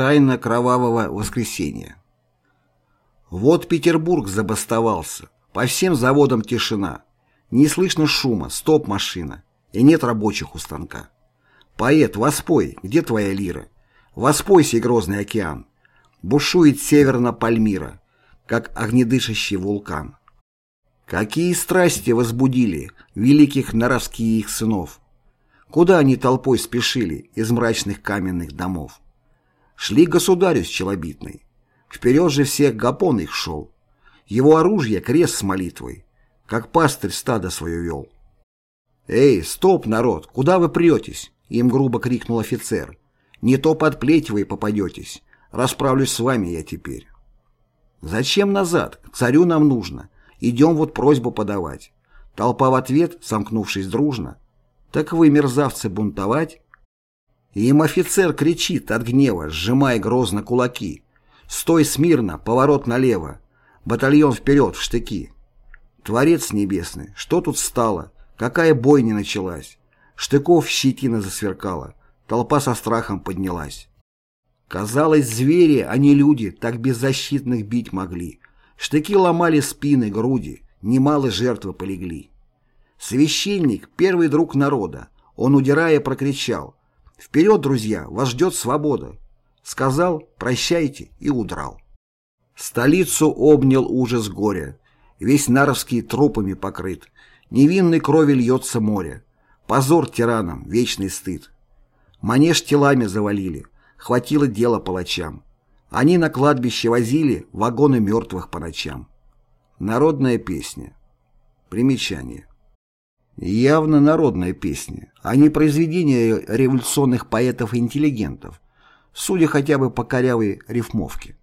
Тайна кровавого воскресенья. Вот Петербург забастовался. По всем заводам тишина. Не слышно шума, стоп машина. И нет рабочих у станка. Поэт, воспой, где твоя лира? Воспой сей грозный океан. Бушует северно Пальмира, как огнедышащий вулкан. Какие страсти возбудили великих наровских сынов! Куда они толпой спешили из мрачных каменных домов? Шли государю с челобитной. Вперед же всех Гапон их шел. Его оружие — крест с молитвой, как пастырь стадо свое вел. «Эй, стоп, народ, куда вы претесь?» — им грубо крикнул офицер. «Не то под плеть вы попадетесь. Расправлюсь с вами я теперь». «Зачем назад? К царю нам нужно. Идем вот просьбу подавать. Толпа в ответ, сомкнувшись дружно. Так вы, мерзавцы, бунтовать? Им офицер кричит от гнева, сжимая грозно кулаки. Стой смирно, поворот налево. Батальон вперед, в штыки. Творец небесный, что тут стало? Какая бойня началась? Штыков щетина засверкала. Толпа со страхом поднялась. Казалось, звери, а не люди, так беззащитных бить могли. Штыки ломали спины, груди, немало жертвы полегли. Священник, первый друг народа, он, удирая, прокричал «Вперед, друзья, вас ждет свобода!» Сказал «Прощайте» и удрал. Столицу обнял ужас горя, весь Наровский трупами покрыт, невинной крови льется море, позор тиранам, вечный стыд. Манеж телами завалили, хватило дела палачам. Они на кладбище возили вагоны мертвых по ночам. Народная песня. Примечание. Явно народная песня, а не произведение революционных поэтов и интеллигентов, судя хотя бы по корявой рифмовке.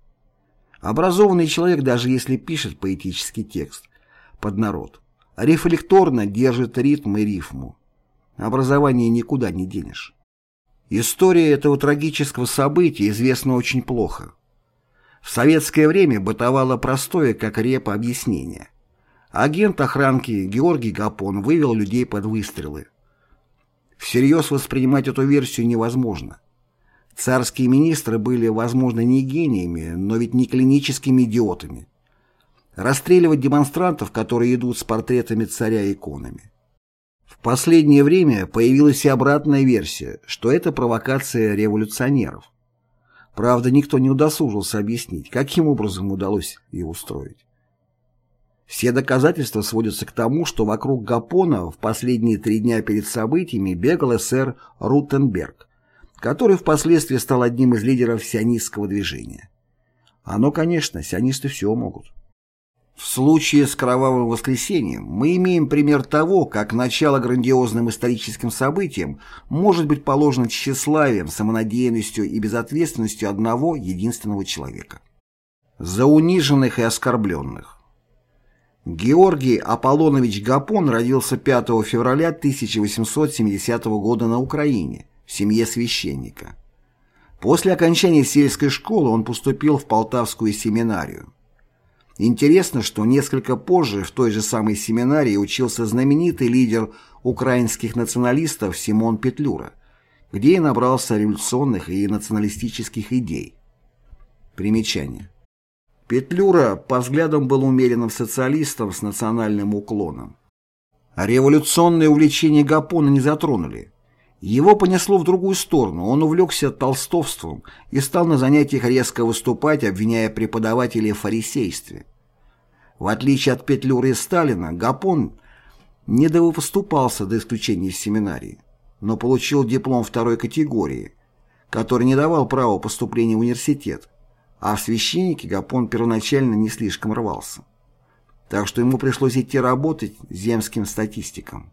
Образованный человек, даже если пишет поэтический текст под народ, рефлекторно держит ритм и рифму. Образование никуда не денешь. История этого трагического события известна очень плохо. В советское время бытовало простое, как репа, объяснение. Агент охранки Георгий Гапон вывел людей под выстрелы. Всерьез воспринимать эту версию невозможно. Царские министры были, возможно, не гениями, но ведь не клиническими идиотами. Расстреливать демонстрантов, которые идут с портретами царя и иконами. В последнее время появилась и обратная версия, что это провокация революционеров. Правда, никто не удосужился объяснить, каким образом удалось ее устроить. Все доказательства сводятся к тому, что вокруг Гапона в последние три дня перед событиями бегал эсер Рутенберг, который впоследствии стал одним из лидеров сионистского движения. Оно, конечно, сионисты все могут. В случае с Кровавым воскресеньем мы имеем пример того, как начало грандиозным историческим событиям может быть положено тщеславием, самонадеянностью и безответственностью одного единственного человека. За униженных и оскорбленных. Георгий Аполлонович Гапон родился 5 февраля 1870 года на Украине в семье священника. После окончания сельской школы он поступил в Полтавскую семинарию. Интересно, что несколько позже в той же самой семинарии учился знаменитый лидер украинских националистов Симон Петлюра, где и набрался революционных и националистических идей. Примечание. Петлюра по взглядам был умеренным социалистом с национальным уклоном. революционные увлечения Гапона не затронули. Его понесло в другую сторону, он увлекся толстовством и стал на занятиях резко выступать, обвиняя преподавателей в фарисействе. В отличие от Петлюры и Сталина, Гапон не довыступался до исключения из семинарии, но получил диплом второй категории, который не давал права поступления в университет, а в священнике Гапон первоначально не слишком рвался. Так что ему пришлось идти работать земским статистиком.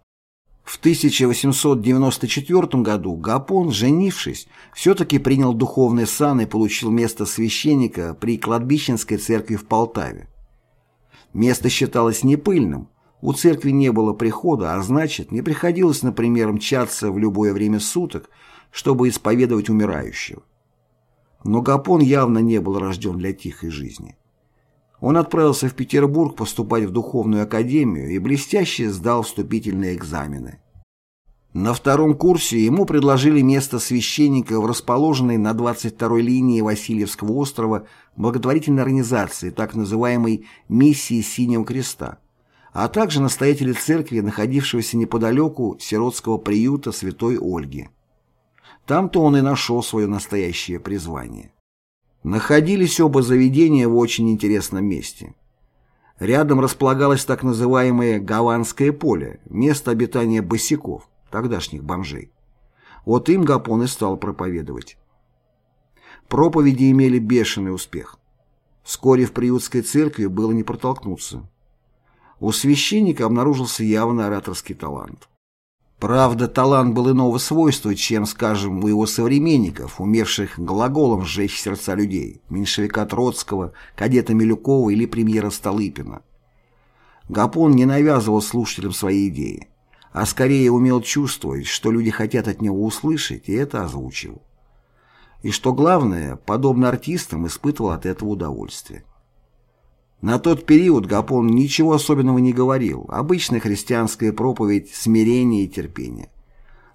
В 1894 году Гапон, женившись, все-таки принял духовный сан и получил место священника при кладбищенской церкви в Полтаве. Место считалось непыльным, у церкви не было прихода, а значит, не приходилось, например, мчаться в любое время суток, чтобы исповедовать умирающего. Но Гапон явно не был рожден для тихой жизни. Он отправился в Петербург поступать в духовную академию и блестяще сдал вступительные экзамены. На втором курсе ему предложили место священника в расположенной на 22-й линии Васильевского острова благотворительной организации, так называемой «Миссии Синего Креста», а также настоятеля церкви, находившегося неподалеку сиротского приюта Святой Ольги. Там-то он и нашел свое настоящее призвание. Находились оба заведения в очень интересном месте. Рядом располагалось так называемое Гаванское поле, место обитания босиков, тогдашних бомжей. Вот им Гапон и стал проповедовать. Проповеди имели бешеный успех. Вскоре в приютской церкви было не протолкнуться. У священника обнаружился явно ораторский талант. Правда, талант был иного свойства, чем, скажем, у его современников, умевших глаголом сжечь сердца людей, меньшевика Троцкого, кадета Милюкова или премьера Столыпина. Гапон не навязывал слушателям свои идеи, а скорее умел чувствовать, что люди хотят от него услышать, и это озвучил. И что главное, подобно артистам, испытывал от этого удовольствие. На тот период Гапон ничего особенного не говорил, обычная христианская проповедь смирения и терпения.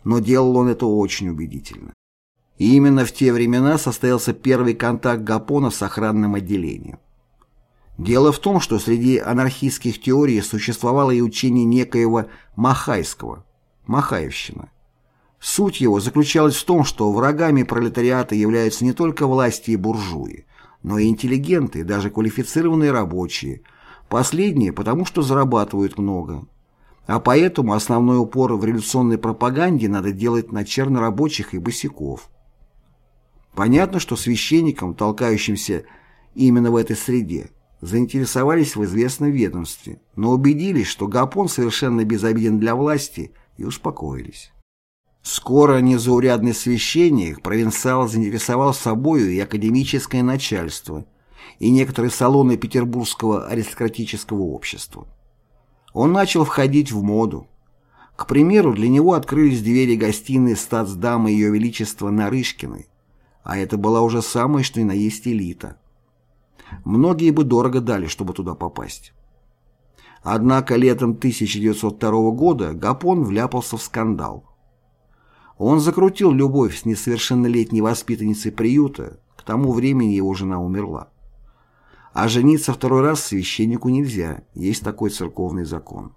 Но делал он это очень убедительно. И именно в те времена состоялся первый контакт Гапона с охранным отделением. Дело в том, что среди анархистских теорий существовало и учение некоего Махайского, Махаевщина. Суть его заключалась в том, что врагами пролетариата являются не только власти и буржуи, но и интеллигенты, даже квалифицированные рабочие. Последние, потому что зарабатывают много. А поэтому основной упор в революционной пропаганде надо делать на чернорабочих и босиков. Понятно, что священникам, толкающимся именно в этой среде, заинтересовались в известном ведомстве, но убедились, что Гапон совершенно безобиден для власти и успокоились. Скоро незаурядный священник, провинциал, заинтересовал собою и академическое начальство, и некоторые салоны петербургского аристократического общества. Он начал входить в моду. К примеру, для него открылись двери гостиной статсдамы Ее Величества Нарышкиной, а это была уже самая что ни на есть элита. Многие бы дорого дали, чтобы туда попасть. Однако летом 1902 года Гапон вляпался в скандал. Он закрутил любовь с несовершеннолетней воспитанницей приюта, к тому времени его жена умерла. А жениться второй раз священнику нельзя, есть такой церковный закон.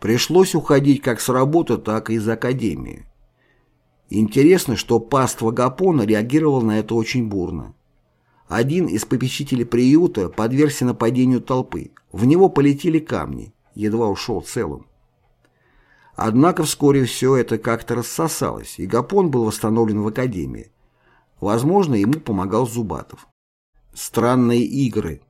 Пришлось уходить как с работы, так и из академии. Интересно, что паства Гапона реагировал на это очень бурно. Один из попечителей приюта подвергся нападению толпы. В него полетели камни, едва ушел целым. Однако вскоре все это как-то рассосалось, и Гапон был восстановлен в академии. Возможно, ему помогал Зубатов. Странные игры.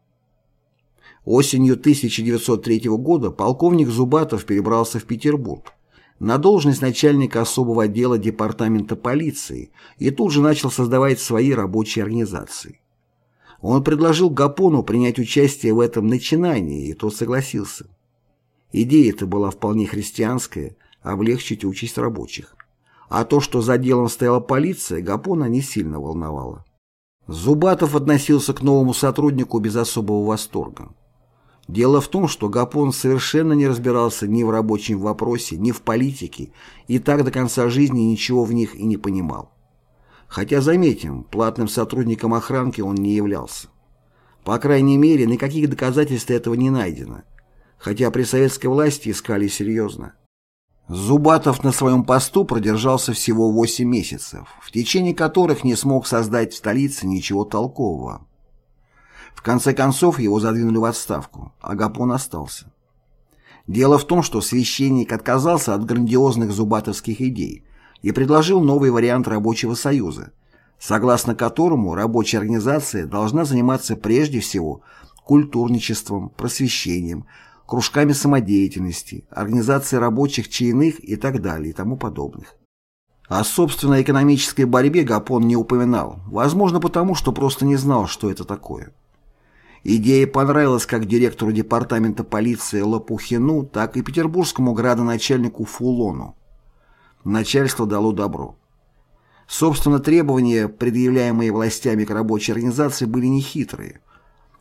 Осенью 1903 года полковник Зубатов перебрался в Петербург на должность начальника особого отдела департамента полиции и тут же начал создавать свои рабочие организации. Он предложил Гапону принять участие в этом начинании, и тот согласился. Идея эта была вполне христианская, облегчить участь рабочих. А то, что за делом стояла полиция, Гапона не сильно волновало. Зубатов относился к новому сотруднику без особого восторга. Дело в том, что Гапон совершенно не разбирался ни в рабочем вопросе, ни в политике, и так до конца жизни ничего в них и не понимал. Хотя, заметим, платным сотрудником охранки он не являлся. По крайней мере, никаких доказательств этого не найдено, хотя при советской власти искали серьезно. Зубатов на своем посту продержался всего 8 месяцев, в течение которых не смог создать в столице ничего толкового. В конце концов его задвинули в отставку, а Гапон остался. Дело в том, что священник отказался от грандиозных зубатовских идей и предложил новый вариант рабочего союза, согласно которому рабочая организация должна заниматься прежде всего культурничеством, просвещением, кружками самодеятельности, организацией рабочих чайных и так далее и тому подобных. О собственной экономической борьбе Гапон не упоминал, возможно потому, что просто не знал, что это такое. Идея понравилась как директору департамента полиции Лопухину, так и петербургскому градоначальнику Фулону. Начальство дало добро. Собственно, требования, предъявляемые властями к рабочей организации, были нехитрые,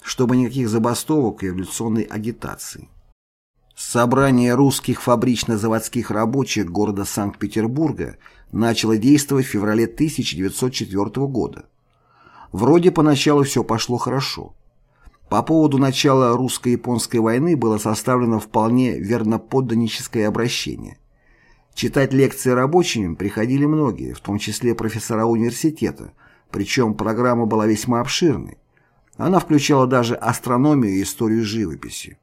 чтобы никаких забастовок и революционной агитации. Собрание русских фабрично-заводских рабочих города Санкт-Петербурга начало действовать в феврале 1904 года. Вроде поначалу все пошло хорошо. По поводу начала русско-японской войны было составлено вполне верноподданническое обращение. Читать лекции рабочим приходили многие, в том числе профессора университета, причем программа была весьма обширной. Она включала даже астрономию и историю живописи.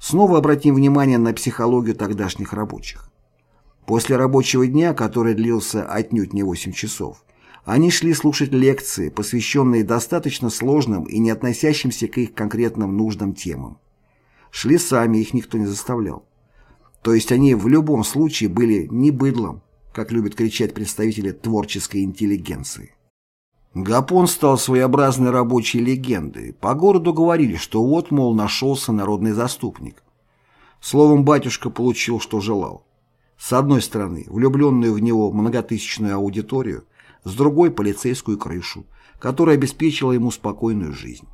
Снова обратим внимание на психологию тогдашних рабочих. После рабочего дня, который длился отнюдь не 8 часов, они шли слушать лекции, посвященные достаточно сложным и не относящимся к их конкретным нуждам темам. Шли сами, их никто не заставлял. То есть они в любом случае были не быдлом, как любят кричать представители творческой интеллигенции. Гапон стал своеобразной рабочей легендой. По городу говорили, что вот, мол, нашелся народный заступник. Словом, батюшка получил, что желал. С одной стороны, влюбленную в него многотысячную аудиторию, с другой – полицейскую крышу, которая обеспечила ему спокойную жизнь.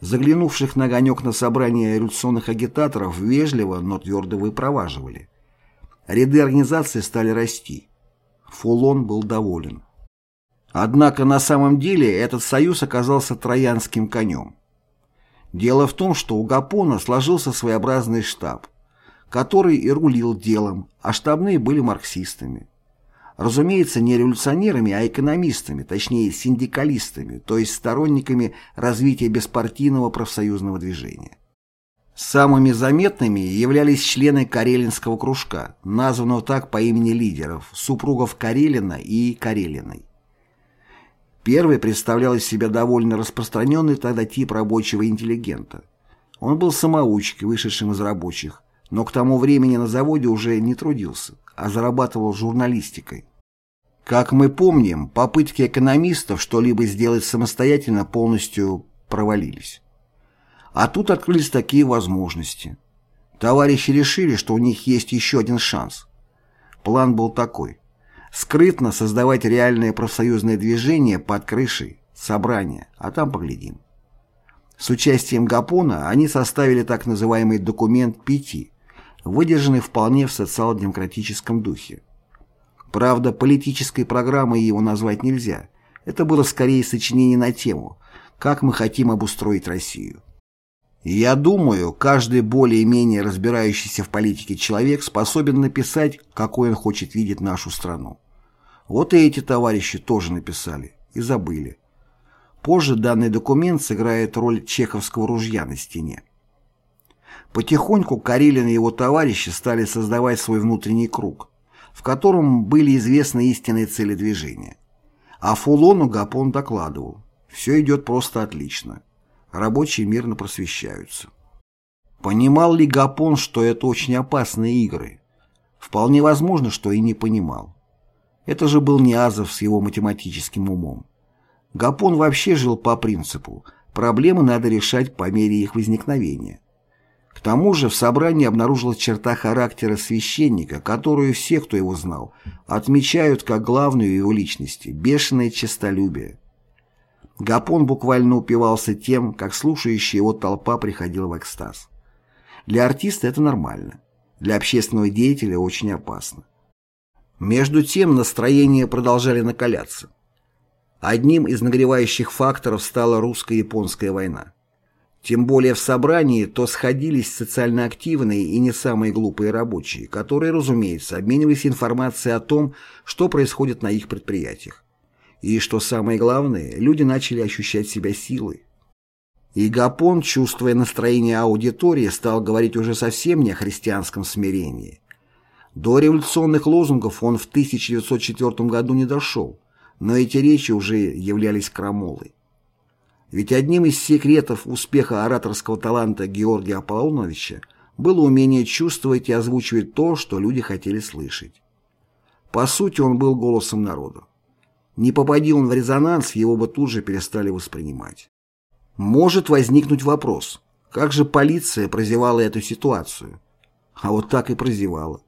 Заглянувших на огонек на собрание революционных агитаторов вежливо, но твердо выпроваживали. Ряды организации стали расти. Фулон был доволен. Однако на самом деле этот союз оказался троянским конем. Дело в том, что у Гапона сложился своеобразный штаб, который и рулил делом, а штабные были марксистами. Разумеется, не революционерами, а экономистами, точнее синдикалистами, то есть сторонниками развития беспартийного профсоюзного движения. Самыми заметными являлись члены Карелинского кружка, названного так по имени лидеров, супругов Карелина и Карелиной. Первый представлял из себя довольно распространенный тогда тип рабочего интеллигента. Он был самоучкой, вышедшим из рабочих, но к тому времени на заводе уже не трудился, а зарабатывал журналистикой. Как мы помним, попытки экономистов что-либо сделать самостоятельно полностью провалились. А тут открылись такие возможности. Товарищи решили, что у них есть еще один шанс. План был такой скрытно создавать реальное профсоюзное движение под крышей, собрания, а там поглядим. С участием Гапона они составили так называемый документ пяти, выдержанный вполне в социал-демократическом духе. Правда, политической программой его назвать нельзя. Это было скорее сочинение на тему «Как мы хотим обустроить Россию». Я думаю, каждый более-менее разбирающийся в политике человек способен написать, какой он хочет видеть нашу страну. Вот и эти товарищи тоже написали и забыли. Позже данный документ сыграет роль чеховского ружья на стене. Потихоньку Карелин и его товарищи стали создавать свой внутренний круг, в котором были известны истинные цели движения. А Фулону Гапон докладывал, все идет просто отлично, рабочие мирно просвещаются. Понимал ли Гапон, что это очень опасные игры? Вполне возможно, что и не понимал. Это же был Ниазов с его математическим умом. Гапон вообще жил по принципу «проблемы надо решать по мере их возникновения». К тому же в собрании обнаружилась черта характера священника, которую все, кто его знал, отмечают как главную его личности – бешеное честолюбие. Гапон буквально упивался тем, как слушающая его толпа приходила в экстаз. Для артиста это нормально, для общественного деятеля очень опасно. Между тем настроения продолжали накаляться. Одним из нагревающих факторов стала русско-японская война. Тем более в собрании то сходились социально активные и не самые глупые рабочие, которые, разумеется, обменивались информацией о том, что происходит на их предприятиях. И, что самое главное, люди начали ощущать себя силой. И Гапон, чувствуя настроение аудитории, стал говорить уже совсем не о христианском смирении, до революционных лозунгов он в 1904 году не дошел, но эти речи уже являлись крамолой. Ведь одним из секретов успеха ораторского таланта Георгия Аполлоновича было умение чувствовать и озвучивать то, что люди хотели слышать. По сути, он был голосом народа. Не попади он в резонанс, его бы тут же перестали воспринимать. Может возникнуть вопрос, как же полиция прозевала эту ситуацию? А вот так и прозевала.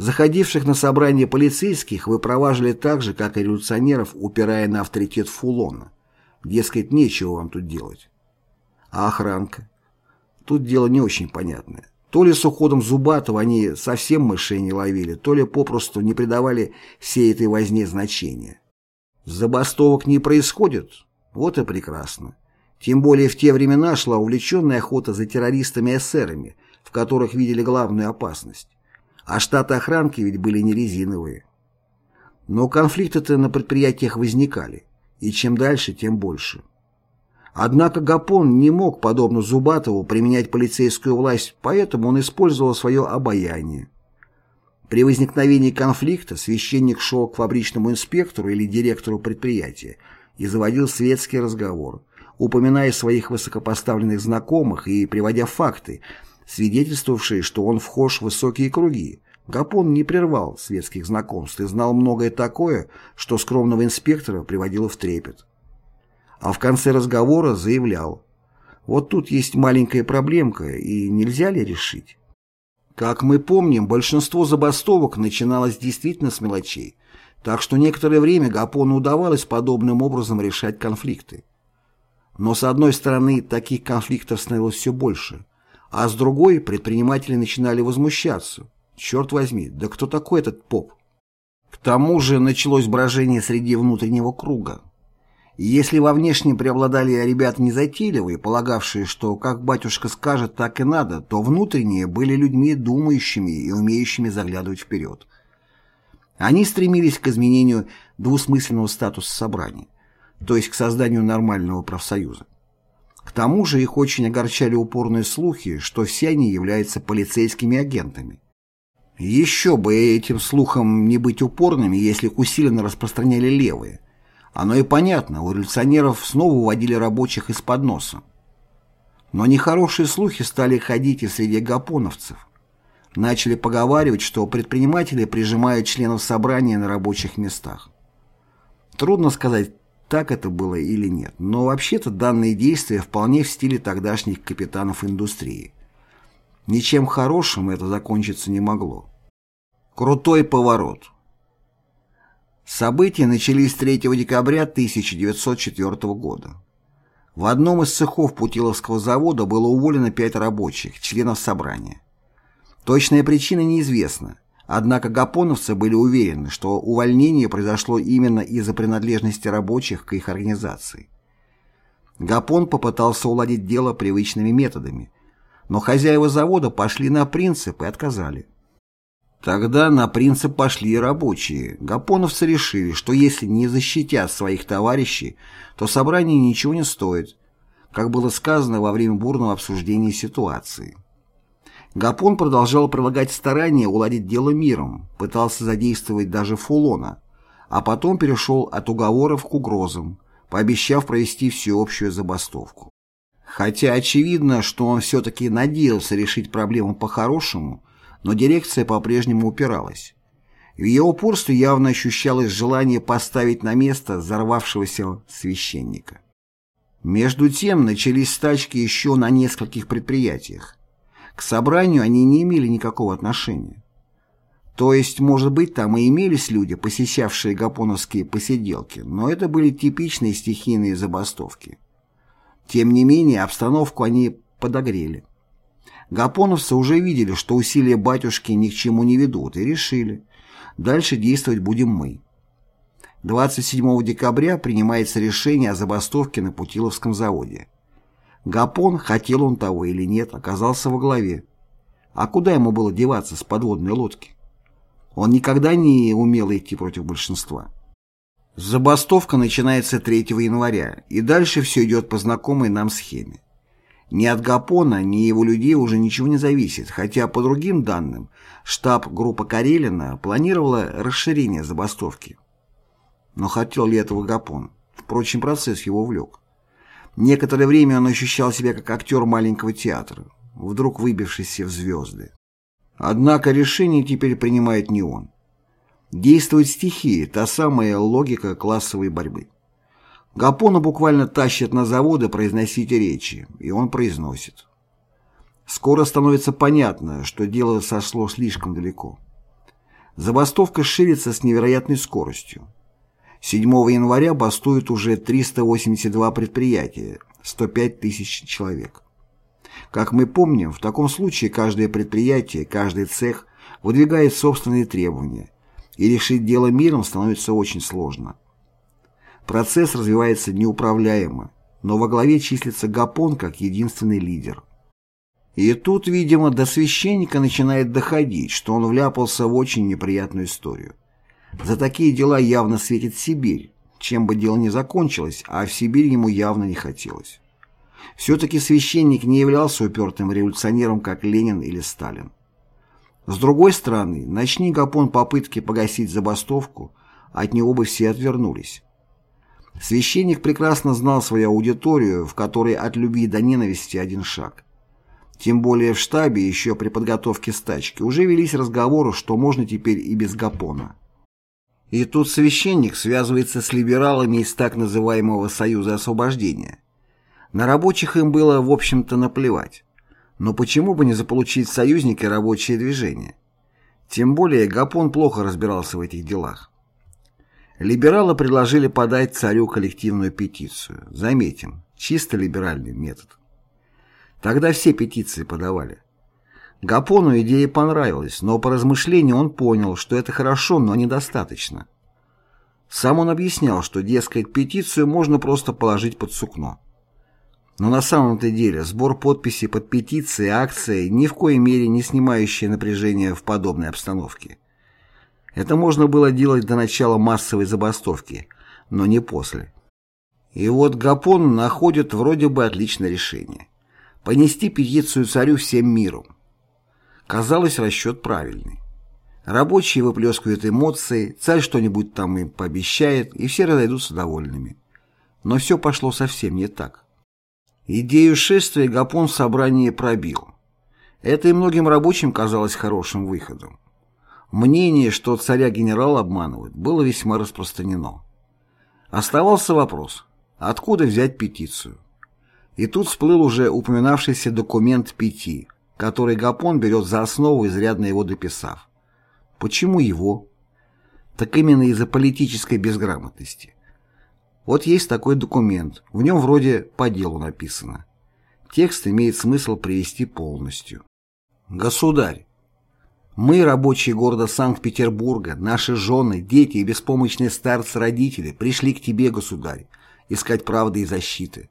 Заходивших на собрание полицейских выпроваживали так же, как и революционеров, упирая на авторитет Фулона. Дескать, нечего вам тут делать. А охранка? Тут дело не очень понятное. То ли с уходом Зубатова они совсем мышей не ловили, то ли попросту не придавали всей этой возне значения. Забастовок не происходит? Вот и прекрасно. Тем более в те времена шла увлеченная охота за террористами-эсерами, в которых видели главную опасность. А штаты охранки ведь были не резиновые. Но конфликты-то на предприятиях возникали, и чем дальше, тем больше. Однако Гапон не мог, подобно Зубатову, применять полицейскую власть, поэтому он использовал свое обаяние. При возникновении конфликта священник шел к фабричному инспектору или директору предприятия и заводил светский разговор, упоминая своих высокопоставленных знакомых и приводя факты, свидетельствовавшие, что он вхож в высокие круги. Гапон не прервал светских знакомств и знал многое такое, что скромного инспектора приводило в трепет а в конце разговора заявлял «Вот тут есть маленькая проблемка, и нельзя ли решить?» Как мы помним, большинство забастовок начиналось действительно с мелочей, так что некоторое время Гапону удавалось подобным образом решать конфликты. Но с одной стороны, таких конфликтов становилось все больше, а с другой предприниматели начинали возмущаться. Черт возьми, да кто такой этот поп? К тому же началось брожение среди внутреннего круга. Если во внешнем преобладали ребята незатейливые, полагавшие, что как батюшка скажет, так и надо, то внутренние были людьми думающими и умеющими заглядывать вперед. Они стремились к изменению двусмысленного статуса собрания, то есть к созданию нормального профсоюза. К тому же их очень огорчали упорные слухи, что все они являются полицейскими агентами. Еще бы этим слухам не быть упорными, если их усиленно распространяли левые – оно и понятно, у революционеров снова уводили рабочих из-под носа. Но нехорошие слухи стали ходить и среди гапоновцев. Начали поговаривать, что предприниматели прижимают членов собрания на рабочих местах. Трудно сказать, так это было или нет, но вообще-то данные действия вполне в стиле тогдашних капитанов индустрии. Ничем хорошим это закончиться не могло. Крутой поворот. События начались 3 декабря 1904 года. В одном из цехов Путиловского завода было уволено пять рабочих, членов собрания. Точная причина неизвестна, однако гапоновцы были уверены, что увольнение произошло именно из-за принадлежности рабочих к их организации. Гапон попытался уладить дело привычными методами, но хозяева завода пошли на принцип и отказали. Тогда на принцип пошли и рабочие. Гапоновцы решили, что если не защитят своих товарищей, то собрание ничего не стоит, как было сказано во время бурного обсуждения ситуации. Гапон продолжал прилагать старания уладить дело миром, пытался задействовать даже Фулона, а потом перешел от уговоров к угрозам, пообещав провести всеобщую забастовку. Хотя очевидно, что он все-таки надеялся решить проблему по-хорошему, но дирекция по-прежнему упиралась. В ее упорстве явно ощущалось желание поставить на место взорвавшегося священника. Между тем начались стачки еще на нескольких предприятиях. К собранию они не имели никакого отношения. То есть, может быть, там и имелись люди, посещавшие гапоновские посиделки, но это были типичные стихийные забастовки. Тем не менее, обстановку они подогрели. Гапоновцы уже видели, что усилия батюшки ни к чему не ведут, и решили, дальше действовать будем мы. 27 декабря принимается решение о забастовке на Путиловском заводе. Гапон, хотел он того или нет, оказался во главе. А куда ему было деваться с подводной лодки? Он никогда не умел идти против большинства. Забастовка начинается 3 января, и дальше все идет по знакомой нам схеме. Ни от Гапона, ни его людей уже ничего не зависит, хотя, по другим данным, штаб группа Карелина планировала расширение забастовки. Но хотел ли этого Гапон? Впрочем, процесс его увлек. Некоторое время он ощущал себя как актер маленького театра, вдруг выбившийся в звезды. Однако решение теперь принимает не он. Действует стихия, та самая логика классовой борьбы. Гапона буквально тащат на заводы произносить речи, и он произносит. Скоро становится понятно, что дело сошло слишком далеко. Забастовка ширится с невероятной скоростью. 7 января бастуют уже 382 предприятия, 105 тысяч человек. Как мы помним, в таком случае каждое предприятие, каждый цех выдвигает собственные требования, и решить дело миром становится очень сложно. Процесс развивается неуправляемо, но во главе числится Гапон как единственный лидер. И тут, видимо, до священника начинает доходить, что он вляпался в очень неприятную историю. За такие дела явно светит Сибирь, чем бы дело ни закончилось, а в Сибирь ему явно не хотелось. Все-таки священник не являлся упертым революционером, как Ленин или Сталин. С другой стороны, начни Гапон попытки погасить забастовку, от него бы все отвернулись. Священник прекрасно знал свою аудиторию, в которой от любви до ненависти один шаг. Тем более в штабе еще при подготовке стачки уже велись разговоры, что можно теперь и без Гапона. И тут священник связывается с либералами из так называемого Союза освобождения. На рабочих им было, в общем-то, наплевать. Но почему бы не заполучить союзники рабочее движение? Тем более Гапон плохо разбирался в этих делах. Либералы предложили подать царю коллективную петицию. Заметим, чисто либеральный метод. Тогда все петиции подавали. Гапону идея понравилась, но по размышлению он понял, что это хорошо, но недостаточно. Сам он объяснял, что, дескать, петицию можно просто положить под сукно. Но на самом-то деле сбор подписей под петицией, акцией ни в коей мере не снимающее напряжение в подобной обстановке. Это можно было делать до начала массовой забастовки, но не после. И вот Гапон находит вроде бы отличное решение. Понести петицию царю всем миром. Казалось, расчет правильный. Рабочие выплескивают эмоции, царь что-нибудь там им пообещает, и все разойдутся довольными. Но все пошло совсем не так. Идею шествия Гапон в собрании пробил. Это и многим рабочим казалось хорошим выходом. Мнение, что царя-генерал обманывают, было весьма распространено. Оставался вопрос, откуда взять петицию? И тут всплыл уже упоминавшийся документ пяти, который Гапон берет за основу, изрядно его дописав. Почему его? Так именно из-за политической безграмотности. Вот есть такой документ, в нем вроде по делу написано. Текст имеет смысл привести полностью. Государь, мы, рабочие города Санкт-Петербурга, наши жены, дети и беспомощные старцы-родители пришли к тебе, государь, искать правды и защиты.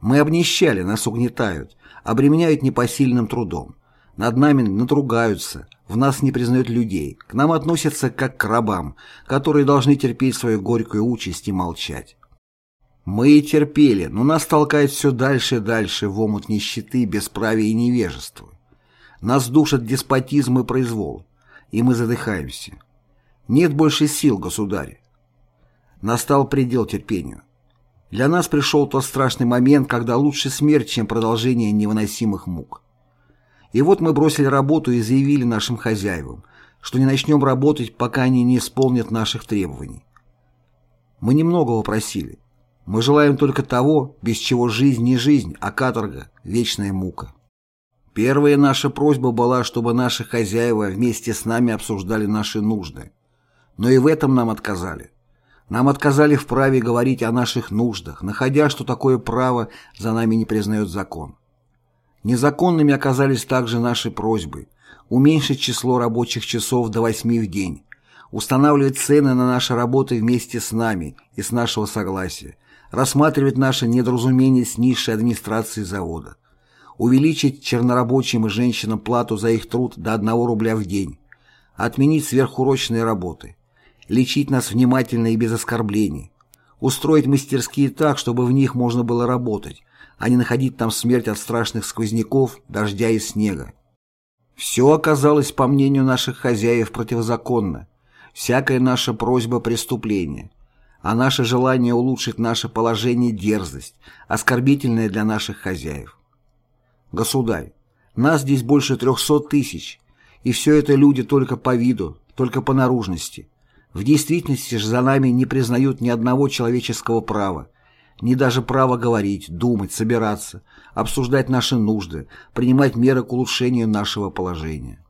Мы обнищали, нас угнетают, обременяют непосильным трудом. Над нами надругаются, в нас не признают людей, к нам относятся как к рабам, которые должны терпеть свою горькую участь и молчать. Мы и терпели, но нас толкает все дальше и дальше в омут нищеты, бесправия и невежества. Нас душат деспотизм и произвол, и мы задыхаемся. Нет больше сил, государь. Настал предел терпению. Для нас пришел тот страшный момент, когда лучше смерть, чем продолжение невыносимых мук. И вот мы бросили работу и заявили нашим хозяевам, что не начнем работать, пока они не исполнят наших требований. Мы немногого просили. Мы желаем только того, без чего жизнь не жизнь, а каторга – вечная мука. Первая наша просьба была, чтобы наши хозяева вместе с нами обсуждали наши нужды. Но и в этом нам отказали. Нам отказали в праве говорить о наших нуждах, находя, что такое право за нами не признает закон. Незаконными оказались также наши просьбы уменьшить число рабочих часов до 8 в день, устанавливать цены на наши работы вместе с нами и с нашего согласия, рассматривать наше недоразумение с низшей администрацией завода, увеличить чернорабочим и женщинам плату за их труд до 1 рубля в день, отменить сверхурочные работы, лечить нас внимательно и без оскорблений, устроить мастерские так, чтобы в них можно было работать, а не находить там смерть от страшных сквозняков, дождя и снега. Все оказалось, по мнению наших хозяев, противозаконно. Всякая наша просьба – преступление, а наше желание улучшить наше положение – дерзость, оскорбительная для наших хозяев. Государь, нас здесь больше трехсот тысяч, и все это люди только по виду, только по наружности. В действительности же за нами не признают ни одного человеческого права, ни даже права говорить, думать, собираться, обсуждать наши нужды, принимать меры к улучшению нашего положения.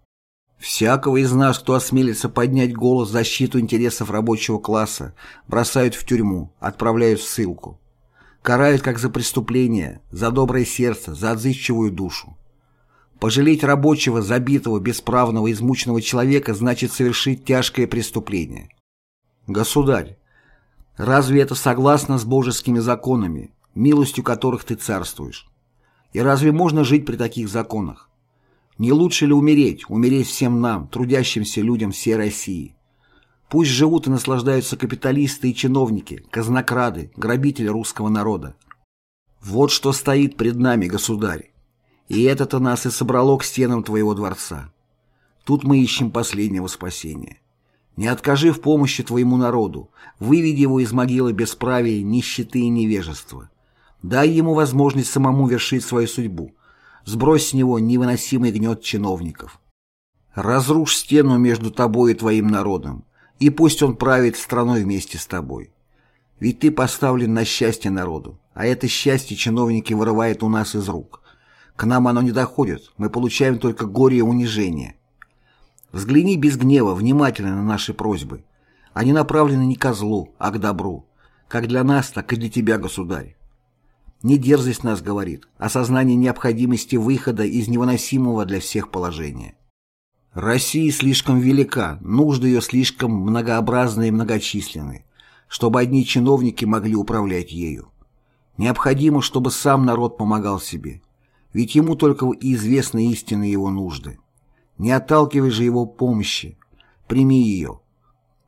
Всякого из нас, кто осмелится поднять голос в защиту интересов рабочего класса, бросают в тюрьму, отправляют в ссылку. карают как за преступление, за доброе сердце, за отзывчивую душу. Пожалеть рабочего, забитого, бесправного, измученного человека значит совершить тяжкое преступление. Государь, разве это согласно с божескими законами, милостью которых ты царствуешь? И разве можно жить при таких законах? Не лучше ли умереть, умереть всем нам, трудящимся людям всей России? Пусть живут и наслаждаются капиталисты и чиновники, казнокрады, грабители русского народа. Вот что стоит пред нами, государь. И это-то нас и собрало к стенам твоего дворца. Тут мы ищем последнего спасения. Не откажи в помощи твоему народу, выведи его из могилы бесправия, нищеты и невежества. Дай ему возможность самому вершить свою судьбу. Сбрось с него невыносимый гнет чиновников. Разрушь стену между тобой и твоим народом, и пусть он правит страной вместе с тобой. Ведь ты поставлен на счастье народу, а это счастье чиновники вырывают у нас из рук. К нам оно не доходит, мы получаем только горе и унижение. Взгляни без гнева внимательно на наши просьбы. Они направлены не ко злу, а к добру, как для нас, так и для тебя, государь. Не дерзость нас говорит, а сознание необходимости выхода из невыносимого для всех положения. Россия слишком велика, нужды ее слишком многообразны и многочисленны, чтобы одни чиновники могли управлять ею. Необходимо, чтобы сам народ помогал себе, ведь ему только известны истинные его нужды. Не отталкивай же его помощи, прими ее.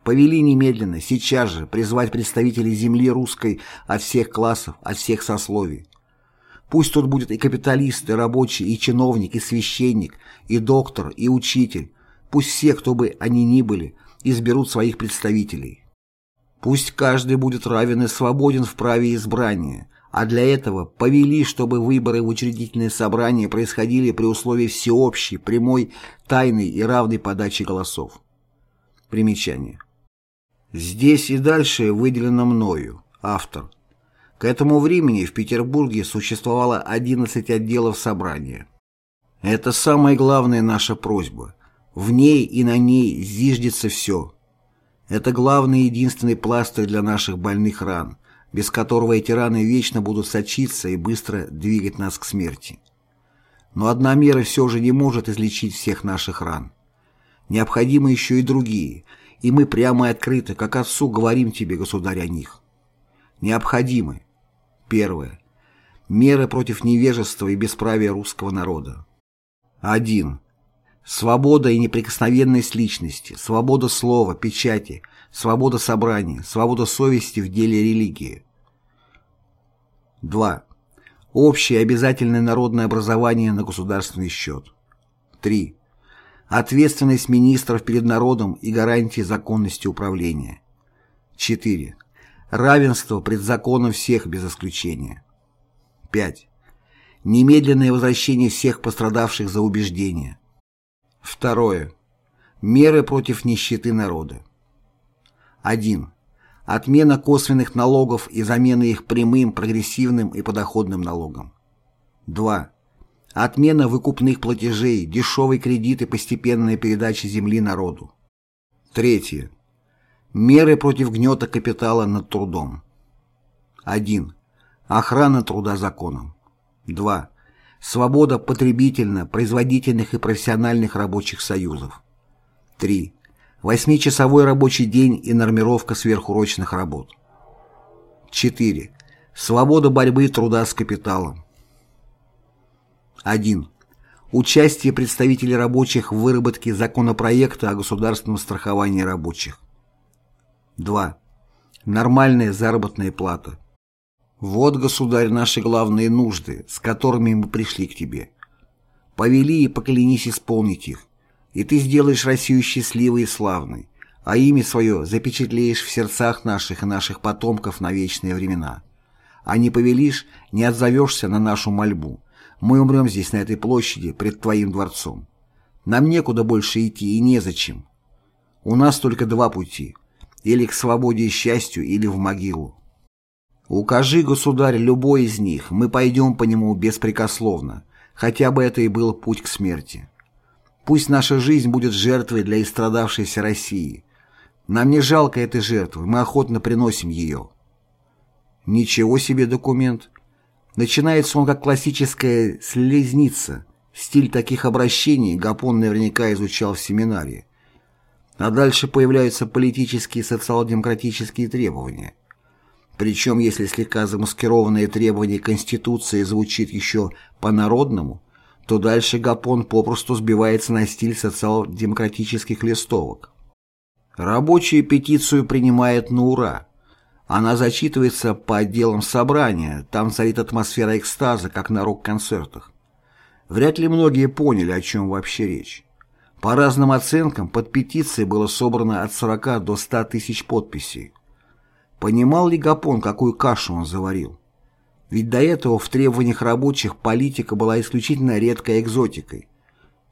Повели немедленно, сейчас же, призвать представителей земли русской от всех классов, от всех сословий. Пусть тут будет и капиталист, и рабочий, и чиновник, и священник, и доктор, и учитель. Пусть все, кто бы они ни были, изберут своих представителей. Пусть каждый будет равен и свободен в праве избрания, а для этого повели, чтобы выборы в учредительное собрание происходили при условии всеобщей, прямой, тайной и равной подачи голосов. Примечание. Здесь и дальше выделено мною, автор. К этому времени в Петербурге существовало 11 отделов собрания. Это самая главная наша просьба. В ней и на ней зиждется все. Это главный единственный пластырь для наших больных ран, без которого эти раны вечно будут сочиться и быстро двигать нас к смерти. Но одна мера все же не может излечить всех наших ран. Необходимы еще и другие, и мы прямо и открыто, как отцу, говорим тебе, государь, о них. Необходимы. Первое. Меры против невежества и бесправия русского народа. 1. Свобода и неприкосновенность личности, свобода слова, печати, свобода собрания, свобода совести в деле религии. 2. Общее обязательное народное образование на государственный счет. 3. Ответственность министров перед народом и гарантии законности управления. 4. Равенство пред законом всех без исключения. 5. Немедленное возвращение всех пострадавших за убеждения. Второе. Меры против нищеты народа. 1. Отмена косвенных налогов и замена их прямым, прогрессивным и подоходным налогом. 2. Отмена выкупных платежей, дешевый кредит и постепенная передача земли народу. 3. Меры против гнета капитала над трудом. 1. Охрана труда законом. 2. Свобода потребительно-производительных и профессиональных рабочих союзов. 3. Восьмичасовой рабочий день и нормировка сверхурочных работ. 4. Свобода борьбы труда с капиталом. 1. Участие представителей рабочих в выработке законопроекта о государственном страховании рабочих. 2. Нормальная заработная плата. Вот, государь, наши главные нужды, с которыми мы пришли к тебе. Повели и поклянись исполнить их, и ты сделаешь Россию счастливой и славной, а имя свое запечатлеешь в сердцах наших и наших потомков на вечные времена. А не повелишь, не отзовешься на нашу мольбу. Мы умрем здесь, на этой площади, пред твоим дворцом. Нам некуда больше идти и незачем. У нас только два пути — или к свободе и счастью, или в могилу. Укажи, государь, любой из них, мы пойдем по нему беспрекословно, хотя бы это и был путь к смерти. Пусть наша жизнь будет жертвой для истрадавшейся России. Нам не жалко этой жертвы, мы охотно приносим ее. Ничего себе документ. Начинается он как классическая слезница. Стиль таких обращений Гапон наверняка изучал в семинарии. А дальше появляются политические и социал-демократические требования. Причем, если слегка замаскированное требование Конституции звучит еще по-народному, то дальше Гапон попросту сбивается на стиль социал-демократических листовок. Рабочие петицию принимают на ура. Она зачитывается по отделам собрания, там царит атмосфера экстаза, как на рок-концертах. Вряд ли многие поняли, о чем вообще речь. По разным оценкам, под петицией было собрано от 40 до 100 тысяч подписей. Понимал ли Гапон, какую кашу он заварил? Ведь до этого в требованиях рабочих политика была исключительно редкой экзотикой.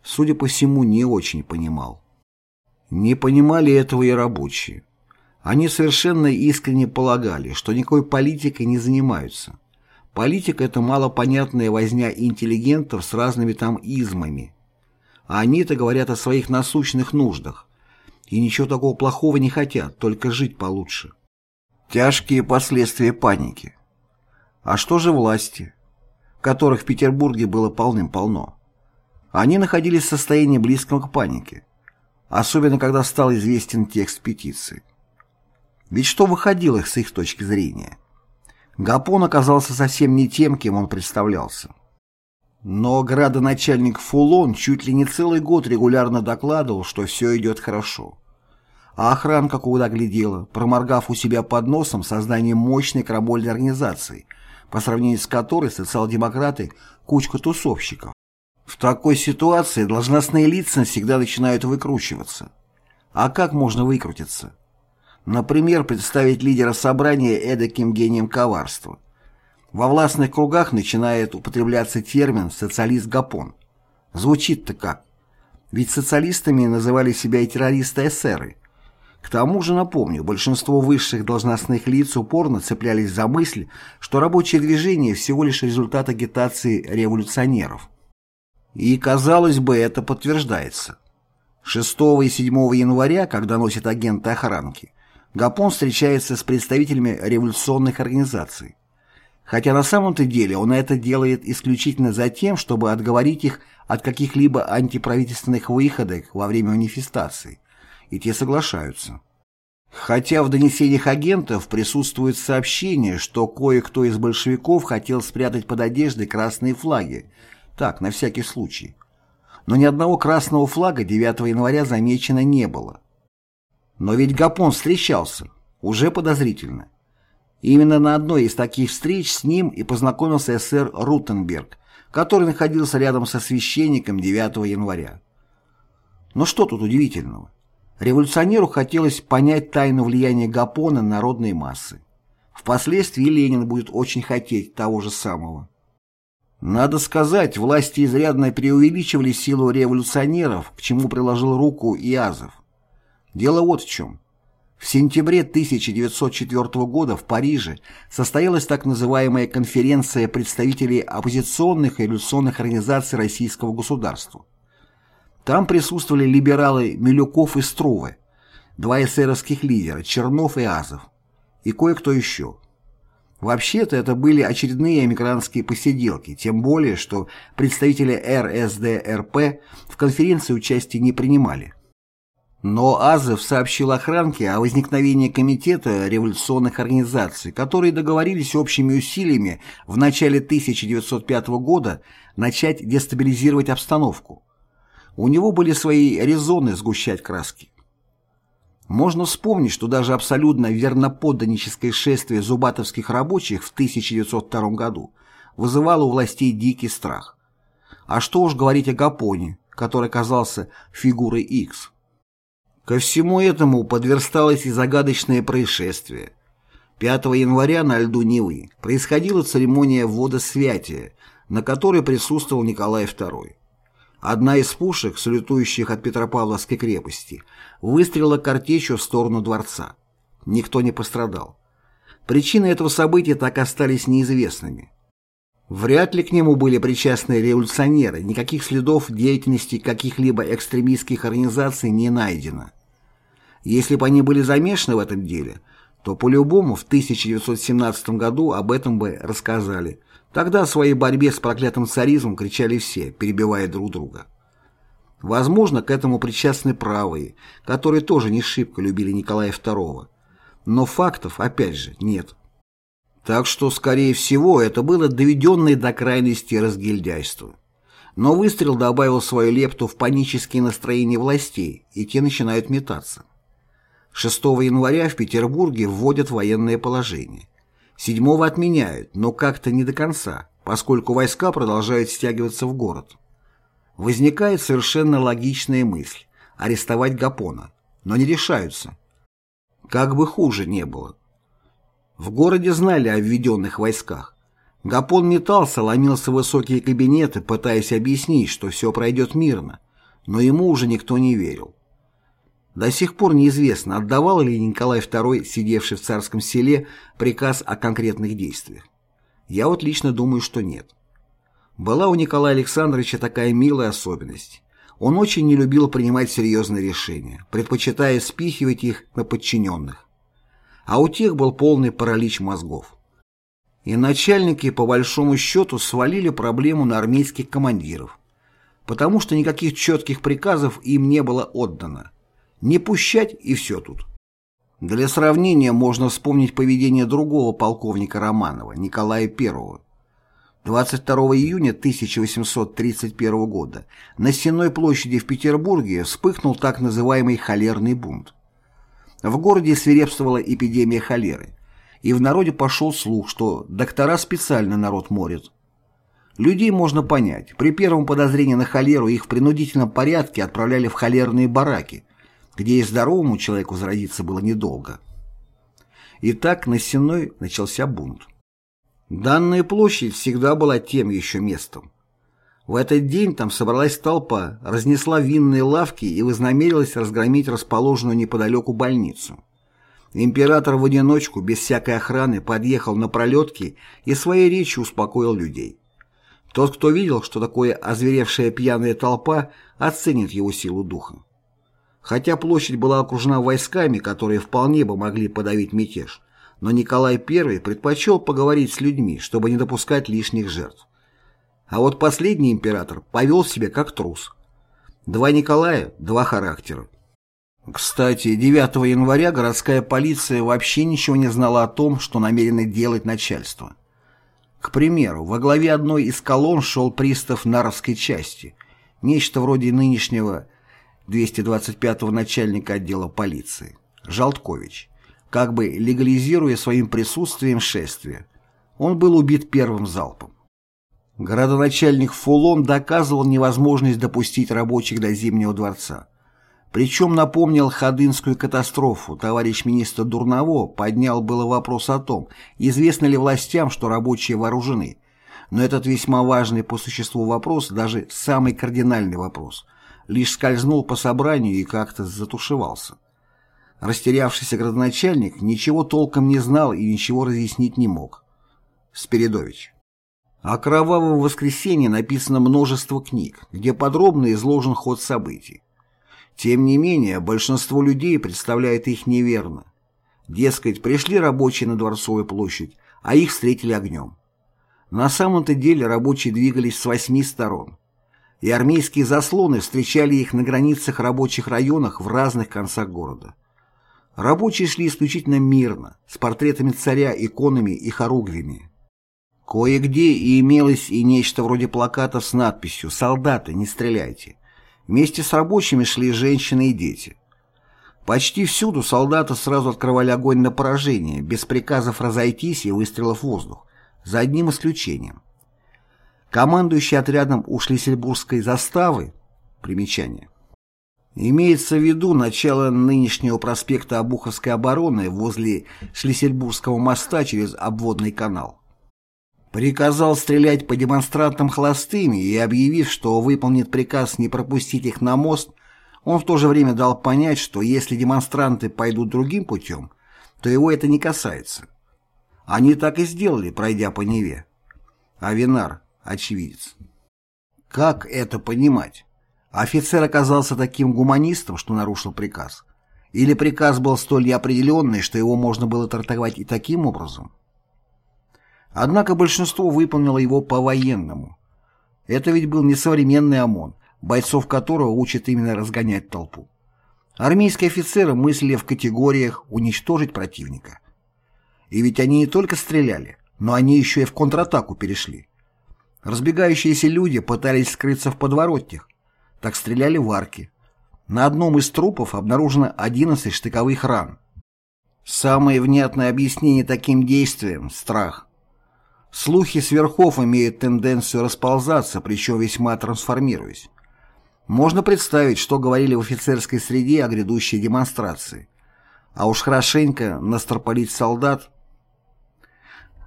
Судя по всему, не очень понимал. Не понимали этого и рабочие. Они совершенно искренне полагали, что никакой политикой не занимаются. Политика – это малопонятная возня интеллигентов с разными там измами. А они-то говорят о своих насущных нуждах. И ничего такого плохого не хотят, только жить получше. Тяжкие последствия паники. А что же власти, которых в Петербурге было полным-полно? Они находились в состоянии близком к панике, особенно когда стал известен текст петиции. Ведь что выходило с их точки зрения? Гапон оказался совсем не тем, кем он представлялся. Но градоначальник Фулон чуть ли не целый год регулярно докладывал, что все идет хорошо. А охранка куда глядела, проморгав у себя под носом создание мощной крамольной организации, по сравнению с которой социал-демократы – кучка тусовщиков. В такой ситуации должностные лица всегда начинают выкручиваться. А как можно выкрутиться? Например, представить лидера собрания эдаким гением коварства. Во властных кругах начинает употребляться термин «социалист-гапон». Звучит-то как? Ведь социалистами называли себя и террористы-эсеры – к тому же, напомню, большинство высших должностных лиц упорно цеплялись за мысль, что рабочее движение всего лишь результат агитации революционеров. И, казалось бы, это подтверждается. 6 и 7 января, когда носит агенты охранки, Гапон встречается с представителями революционных организаций. Хотя на самом-то деле он это делает исключительно за тем, чтобы отговорить их от каких-либо антиправительственных выходок во время манифестаций и те соглашаются. Хотя в донесениях агентов присутствует сообщение, что кое-кто из большевиков хотел спрятать под одеждой красные флаги, так, на всякий случай. Но ни одного красного флага 9 января замечено не было. Но ведь Гапон встречался, уже подозрительно. Именно на одной из таких встреч с ним и познакомился сэр Рутенберг, который находился рядом со священником 9 января. Но что тут удивительного? Революционеру хотелось понять тайну влияния Гапона на народные массы. Впоследствии Ленин будет очень хотеть того же самого. Надо сказать, власти изрядно преувеличивали силу революционеров, к чему приложил руку и Азов. Дело вот в чем. В сентябре 1904 года в Париже состоялась так называемая конференция представителей оппозиционных и революционных организаций российского государства. Там присутствовали либералы Милюков и Струве, два эсеровских лидера, Чернов и Азов, и кое-кто еще. Вообще-то это были очередные эмигрантские посиделки, тем более, что представители РСДРП в конференции участия не принимали. Но Азов сообщил охранке о возникновении комитета революционных организаций, которые договорились общими усилиями в начале 1905 года начать дестабилизировать обстановку. У него были свои резоны сгущать краски. Можно вспомнить, что даже абсолютно верноподданническое шествие зубатовских рабочих в 1902 году вызывало у властей дикий страх. А что уж говорить о Гапоне, который оказался фигурой X. Ко всему этому подверсталось и загадочное происшествие. 5 января на льду Невы происходила церемония водосвятия, на которой присутствовал Николай II. Одна из пушек, салютующих от Петропавловской крепости, выстрелила картечью в сторону дворца. Никто не пострадал. Причины этого события так остались неизвестными. Вряд ли к нему были причастны революционеры, никаких следов деятельности каких-либо экстремистских организаций не найдено. Если бы они были замешаны в этом деле, то по-любому в 1917 году об этом бы рассказали. Тогда о своей борьбе с проклятым царизмом кричали все, перебивая друг друга. Возможно, к этому причастны правые, которые тоже не шибко любили Николая II. Но фактов, опять же, нет. Так что, скорее всего, это было доведенное до крайности разгильдяйство. Но выстрел добавил свою лепту в панические настроения властей, и те начинают метаться. 6 января в Петербурге вводят военное положение. 7 отменяют, но как-то не до конца, поскольку войска продолжают стягиваться в город. Возникает совершенно логичная мысль – арестовать Гапона, но не решаются. Как бы хуже не было. В городе знали о введенных войсках. Гапон метался, ломился в высокие кабинеты, пытаясь объяснить, что все пройдет мирно, но ему уже никто не верил. До сих пор неизвестно, отдавал ли Николай II, сидевший в царском селе, приказ о конкретных действиях. Я вот лично думаю, что нет. Была у Николая Александровича такая милая особенность. Он очень не любил принимать серьезные решения, предпочитая спихивать их на подчиненных. А у тех был полный паралич мозгов. И начальники, по большому счету, свалили проблему на армейских командиров, потому что никаких четких приказов им не было отдано. Не пущать и все тут. Для сравнения можно вспомнить поведение другого полковника Романова, Николая I. 22 июня 1831 года на Сенной площади в Петербурге вспыхнул так называемый холерный бунт. В городе свирепствовала эпидемия холеры, и в народе пошел слух, что доктора специально народ морят. Людей можно понять. При первом подозрении на холеру их в принудительном порядке отправляли в холерные бараки – где и здоровому человеку зародиться было недолго. И так на Сенной начался бунт. Данная площадь всегда была тем еще местом. В этот день там собралась толпа, разнесла винные лавки и вознамерилась разгромить расположенную неподалеку больницу. Император в одиночку, без всякой охраны, подъехал на пролетке и своей речью успокоил людей. Тот, кто видел, что такое озверевшая пьяная толпа, оценит его силу духа. Хотя площадь была окружена войсками, которые вполне бы могли подавить мятеж, но Николай I предпочел поговорить с людьми, чтобы не допускать лишних жертв. А вот последний император повел себя как трус. Два Николая – два характера. Кстати, 9 января городская полиция вообще ничего не знала о том, что намерено делать начальство. К примеру, во главе одной из колонн шел пристав Наровской части, нечто вроде нынешнего 225-го начальника отдела полиции, Жалткович, как бы легализируя своим присутствием шествие. Он был убит первым залпом. Городоначальник Фулон доказывал невозможность допустить рабочих до Зимнего дворца. Причем напомнил Ходынскую катастрофу. Товарищ министр Дурново поднял было вопрос о том, известно ли властям, что рабочие вооружены. Но этот весьма важный по существу вопрос, даже самый кардинальный вопрос, лишь скользнул по собранию и как-то затушевался. Растерявшийся градоначальник ничего толком не знал и ничего разъяснить не мог. Спиридович. О кровавом воскресенье написано множество книг, где подробно изложен ход событий. Тем не менее, большинство людей представляет их неверно. Дескать, пришли рабочие на Дворцовую площадь, а их встретили огнем. На самом-то деле рабочие двигались с восьми сторон и армейские заслоны встречали их на границах рабочих районах в разных концах города. Рабочие шли исключительно мирно, с портретами царя, иконами и хоругвями. Кое-где и имелось и нечто вроде плакатов с надписью «Солдаты, не стреляйте». Вместе с рабочими шли женщины и дети. Почти всюду солдаты сразу открывали огонь на поражение, без приказов разойтись и выстрелов в воздух, за одним исключением. Командующий отрядом у Шлиссельбургской заставы, примечание, имеется в виду начало нынешнего проспекта Обуховской обороны возле Шлиссельбургского моста через обводный канал. Приказал стрелять по демонстрантам холостыми и, объявив, что выполнит приказ не пропустить их на мост, он в то же время дал понять, что если демонстранты пойдут другим путем, то его это не касается. Они так и сделали, пройдя по Неве. Авинар, очевидец. Как это понимать? Офицер оказался таким гуманистом, что нарушил приказ. Или приказ был столь неопределенный, что его можно было трактовать и таким образом? Однако большинство выполнило его по-военному. Это ведь был не современный ОМОН, бойцов которого учат именно разгонять толпу. Армейские офицеры мыслили в категориях «уничтожить противника». И ведь они не только стреляли, но они еще и в контратаку перешли. Разбегающиеся люди пытались скрыться в подворотнях, так стреляли в арки. На одном из трупов обнаружено 11 штыковых ран. Самое внятное объяснение таким действиям – страх. Слухи сверхов имеют тенденцию расползаться, причем весьма трансформируясь. Можно представить, что говорили в офицерской среде о грядущей демонстрации. А уж хорошенько настропалить солдат.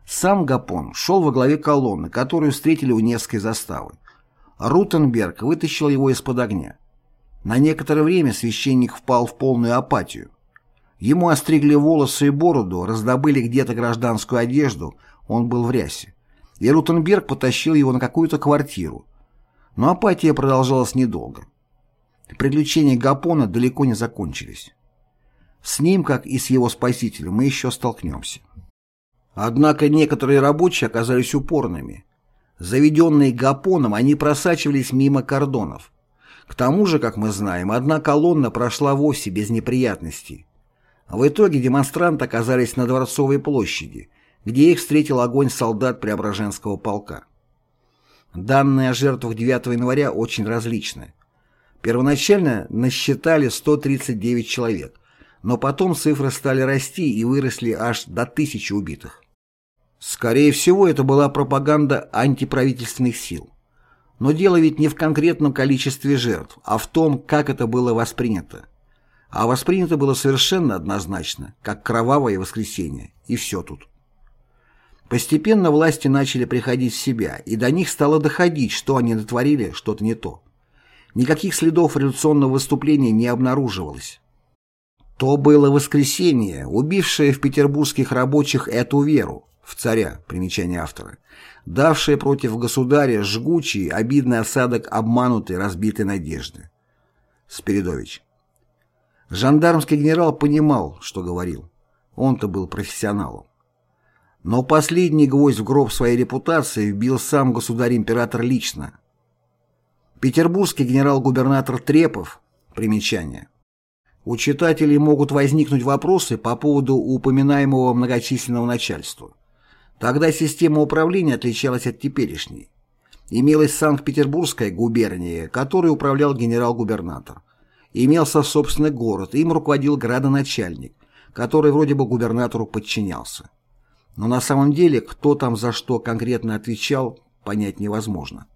Сам Гапон шел во главе колонны, которую встретили у Невской заставы. Рутенберг вытащил его из-под огня. На некоторое время священник впал в полную апатию. Ему остригли волосы и бороду, раздобыли где-то гражданскую одежду, он был в рясе. И Рутенберг потащил его на какую-то квартиру. Но апатия продолжалась недолго. Приключения Гапона далеко не закончились. С ним, как и с его спасителем, мы еще столкнемся. Однако некоторые рабочие оказались упорными. Заведенные Гапоном, они просачивались мимо кордонов. К тому же, как мы знаем, одна колонна прошла вовсе без неприятностей. В итоге демонстранты оказались на Дворцовой площади, где их встретил огонь солдат Преображенского полка. Данные о жертвах 9 января очень различны. Первоначально насчитали 139 человек, но потом цифры стали расти и выросли аж до тысячи убитых. Скорее всего, это была пропаганда антиправительственных сил. Но дело ведь не в конкретном количестве жертв, а в том, как это было воспринято. А воспринято было совершенно однозначно, как кровавое воскресенье, и все тут. Постепенно власти начали приходить в себя, и до них стало доходить, что они натворили что-то не то. Никаких следов революционного выступления не обнаруживалось. То было воскресенье, убившее в петербургских рабочих эту веру, в царя, примечание автора, давшее против государя жгучий, обидный осадок обманутой, разбитой надежды. Спиридович. Жандармский генерал понимал, что говорил. Он-то был профессионалом. Но последний гвоздь в гроб своей репутации вбил сам государь-император лично. Петербургский генерал-губернатор Трепов, примечание. У читателей могут возникнуть вопросы по поводу упоминаемого многочисленного начальства. Тогда система управления отличалась от теперешней. Имелась Санкт-Петербургская губерния, которой управлял генерал-губернатор. Имелся собственный город, им руководил градоначальник, который вроде бы губернатору подчинялся. Но на самом деле, кто там за что конкретно отвечал, понять невозможно.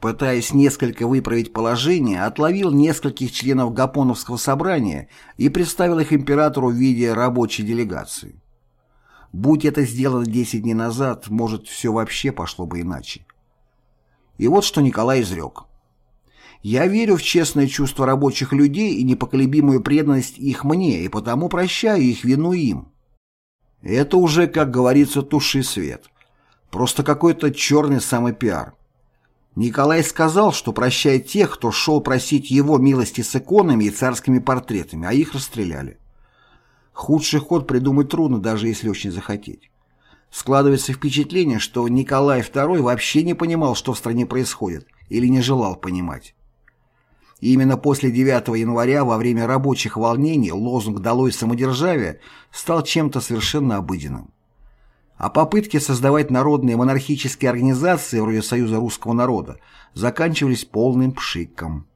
Пытаясь несколько выправить положение, отловил нескольких членов Гапоновского собрания и представил их императору в виде рабочей делегации. Будь это сделано 10 дней назад, может, все вообще пошло бы иначе. И вот что Николай изрек. «Я верю в честное чувство рабочих людей и непоколебимую преданность их мне, и потому прощаю их вину им. Это уже, как говорится, туши свет. Просто какой-то черный самый пиар. Николай сказал, что прощает тех, кто шел просить его милости с иконами и царскими портретами, а их расстреляли. Худший ход придумать трудно, даже если очень захотеть. Складывается впечатление, что Николай II вообще не понимал, что в стране происходит, или не желал понимать. И именно после 9 января во время рабочих волнений лозунг «Долой самодержавие» стал чем-то совершенно обыденным. А попытки создавать народные монархические организации вроде Союза русского народа заканчивались полным пшиком.